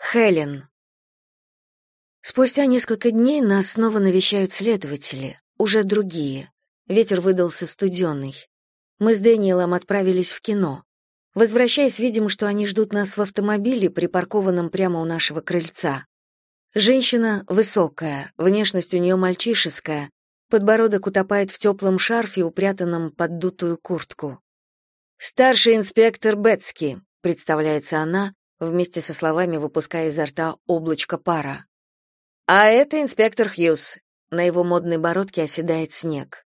Хелен. Спустя несколько дней нас снова навещают следователи, уже другие. Ветер выдался студеный. Мы с Дэниелом отправились в кино. Возвращаясь, видим, что они ждут нас в автомобиле, припаркованном прямо у нашего крыльца. Женщина высокая, внешность у нее мальчишеская, подбородок утопает в теплом шарфе, упрятанном под дутую куртку. «Старший инспектор Бетски», — представляется она, вместе со словами выпуская изо рта облачко пара. «А это инспектор Хьюз». На его модной бородке оседает снег.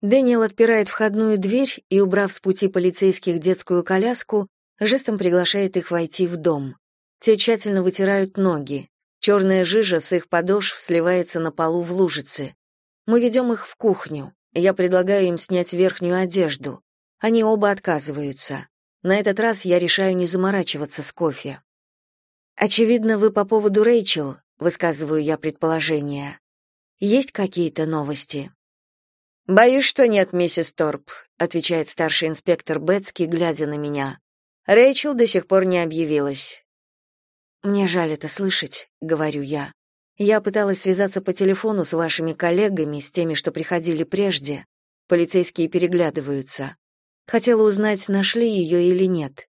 Дэниел отпирает входную дверь и, убрав с пути полицейских детскую коляску, жестом приглашает их войти в дом. Те тщательно вытирают ноги. Черная жижа с их подошв сливается на полу в лужице. Мы ведем их в кухню. Я предлагаю им снять верхнюю одежду. Они оба отказываются. На этот раз я решаю не заморачиваться с кофе. Очевидно, вы по поводу Рэйчел, высказываю я предположение. Есть какие-то новости? Боюсь, что нет, миссис Торп, отвечает старший инспектор Бетски, глядя на меня. Рэйчел до сих пор не объявилась. Мне жаль это слышать, говорю я. Я пыталась связаться по телефону с вашими коллегами, с теми, что приходили прежде. Полицейские переглядываются. Хотела узнать, нашли ее или нет.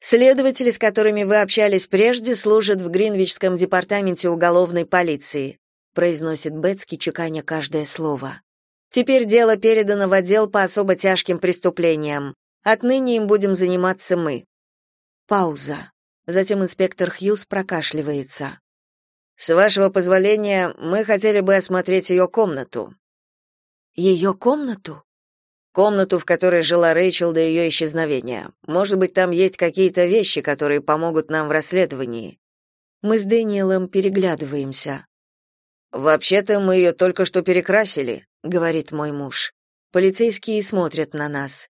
Следователи, с которыми вы общались прежде, служат в Гринвичском департаменте уголовной полиции, произносит Бетски, чеканя каждое слово. Теперь дело передано в отдел по особо тяжким преступлениям. Отныне им будем заниматься мы. Пауза. Затем инспектор Хьюз прокашливается. С вашего позволения, мы хотели бы осмотреть ее комнату. «Ее комнату? Комнату, в которой жила Рэйчел до ее исчезновения. Может быть, там есть какие-то вещи, которые помогут нам в расследовании. Мы с Дэниелом переглядываемся. Вообще-то мы ее только что перекрасили говорит мой муж. Полицейские смотрят на нас.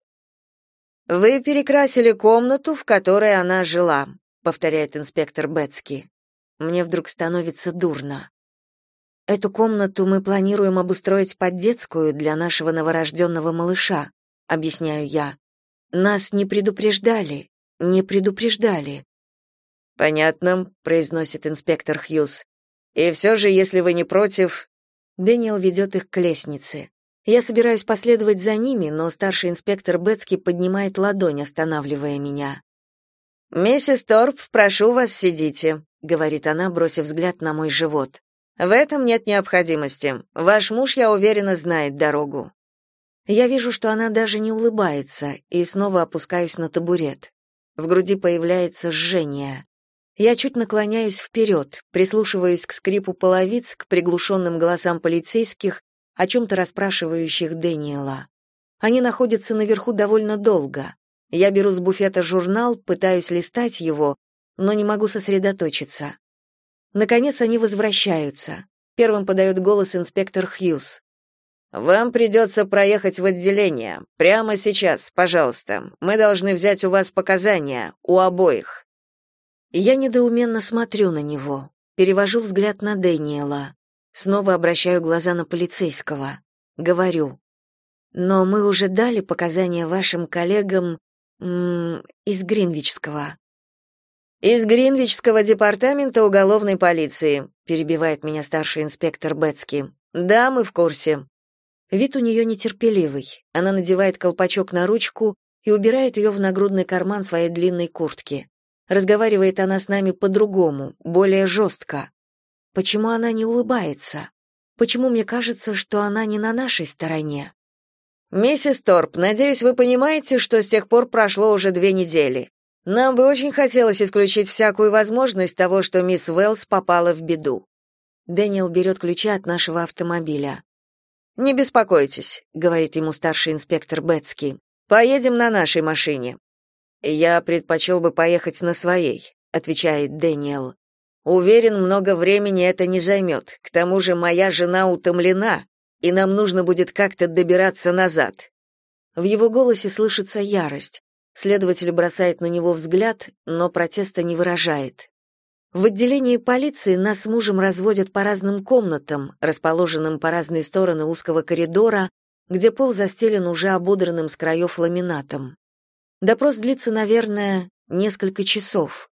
Вы перекрасили комнату, в которой она жила, повторяет инспектор Бетски. Мне вдруг становится дурно. Эту комнату мы планируем обустроить под детскую для нашего новорожденного малыша, объясняю я. Нас не предупреждали, не предупреждали. Понятно, произносит инспектор Хьюз. И все же, если вы не против, Дэниел ведет их к лестнице. Я собираюсь последовать за ними, но старший инспектор Бетски поднимает ладонь, останавливая меня. «Миссис Торп, прошу вас, сидите», — говорит она, бросив взгляд на мой живот. «В этом нет необходимости. Ваш муж, я уверена, знает дорогу». Я вижу, что она даже не улыбается, и снова опускаюсь на табурет. В груди появляется жжение. Я чуть наклоняюсь вперед, прислушиваюсь к скрипу половиц, к приглушенным голосам полицейских, о чем-то расспрашивающих Дэниела. Они находятся наверху довольно долго. Я беру с буфета журнал, пытаюсь листать его, но не могу сосредоточиться. Наконец они возвращаются. Первым подает голос инспектор Хьюз. «Вам придется проехать в отделение. Прямо сейчас, пожалуйста. Мы должны взять у вас показания, у обоих». Я недоуменно смотрю на него, перевожу взгляд на Дэниела, снова обращаю глаза на полицейского, говорю. Но мы уже дали показания вашим коллегам из Гринвичского. Из Гринвичского департамента уголовной полиции, перебивает меня старший инспектор Бетски. Да, мы в курсе. Вид у нее нетерпеливый. Она надевает колпачок на ручку и убирает ее в нагрудный карман своей длинной куртки. Разговаривает она с нами по-другому, более жестко. Почему она не улыбается? Почему мне кажется, что она не на нашей стороне? Миссис Торп, надеюсь, вы понимаете, что с тех пор прошло уже две недели. Нам бы очень хотелось исключить всякую возможность того, что мисс Уэллс попала в беду. Дэниел берет ключи от нашего автомобиля. «Не беспокойтесь», — говорит ему старший инспектор Бетски. «Поедем на нашей машине. «Я предпочел бы поехать на своей», — отвечает Дэниел. «Уверен, много времени это не займет. К тому же моя жена утомлена, и нам нужно будет как-то добираться назад». В его голосе слышится ярость. Следователь бросает на него взгляд, но протеста не выражает. В отделении полиции нас с мужем разводят по разным комнатам, расположенным по разные стороны узкого коридора, где пол застелен уже ободранным с краев ламинатом. Допрос длится, наверное, несколько часов.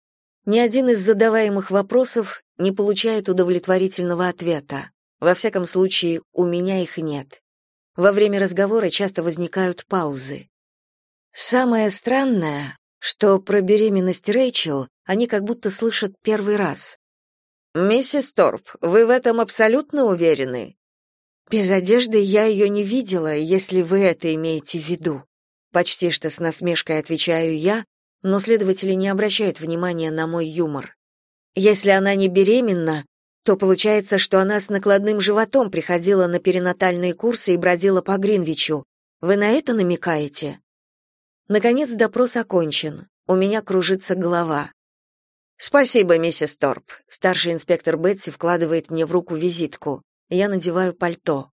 Ни один из задаваемых вопросов не получает удовлетворительного ответа. Во всяком случае, у меня их нет. Во время разговора часто возникают паузы. Самое странное, что про беременность Рэйчел они как будто слышат первый раз. «Миссис Торп, вы в этом абсолютно уверены?» «Без одежды я ее не видела, если вы это имеете в виду». Почти что с насмешкой отвечаю я, но следователи не обращают внимания на мой юмор. Если она не беременна, то получается, что она с накладным животом приходила на перинатальные курсы и бродила по Гринвичу. Вы на это намекаете? Наконец допрос окончен. У меня кружится голова. Спасибо, миссис Торп. Старший инспектор Бетси вкладывает мне в руку визитку. Я надеваю пальто.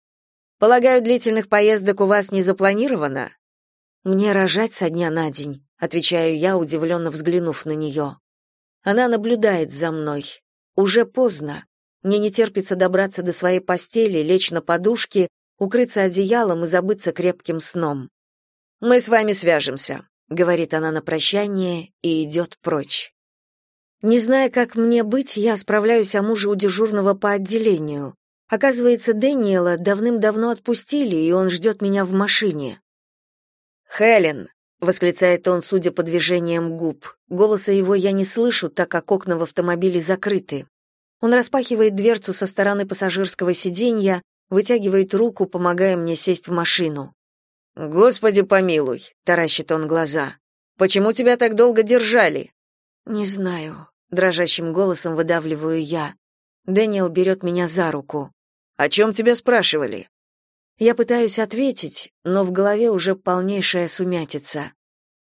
Полагаю, длительных поездок у вас не запланировано? Мне рожать со дня на день, отвечаю я, удивленно взглянув на нее. Она наблюдает за мной. Уже поздно. Мне не терпится добраться до своей постели, лечь на подушке, укрыться одеялом и забыться крепким сном. Мы с вами свяжемся, говорит она на прощание и идет прочь. Не зная, как мне быть, я справляюсь о муже у дежурного по отделению. Оказывается, Дэниела давным-давно отпустили, и он ждет меня в машине. «Хелен!» — восклицает он, судя по движениям губ. Голоса его я не слышу, так как окна в автомобиле закрыты. Он распахивает дверцу со стороны пассажирского сиденья, вытягивает руку, помогая мне сесть в машину. «Господи помилуй!» — таращит он глаза. «Почему тебя так долго держали?» «Не знаю», — дрожащим голосом выдавливаю я. Дэниел берет меня за руку. «О чем тебя спрашивали?» Я пытаюсь ответить, но в голове уже полнейшая сумятица.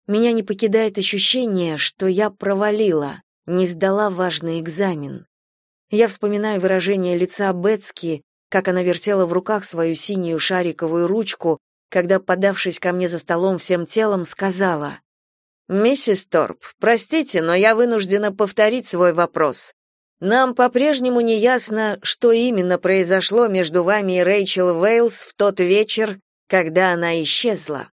Меня не покидает ощущение, что я провалила, не сдала важный экзамен. Я вспоминаю выражение лица Бетски, как она вертела в руках свою синюю шариковую ручку, когда, подавшись ко мне за столом всем телом, сказала: "Миссис Торп, простите, но я вынуждена повторить свой вопрос. Нам по-прежнему не ясно, что именно произошло между вами и Рэйчел Вейлс в тот вечер, когда она исчезла".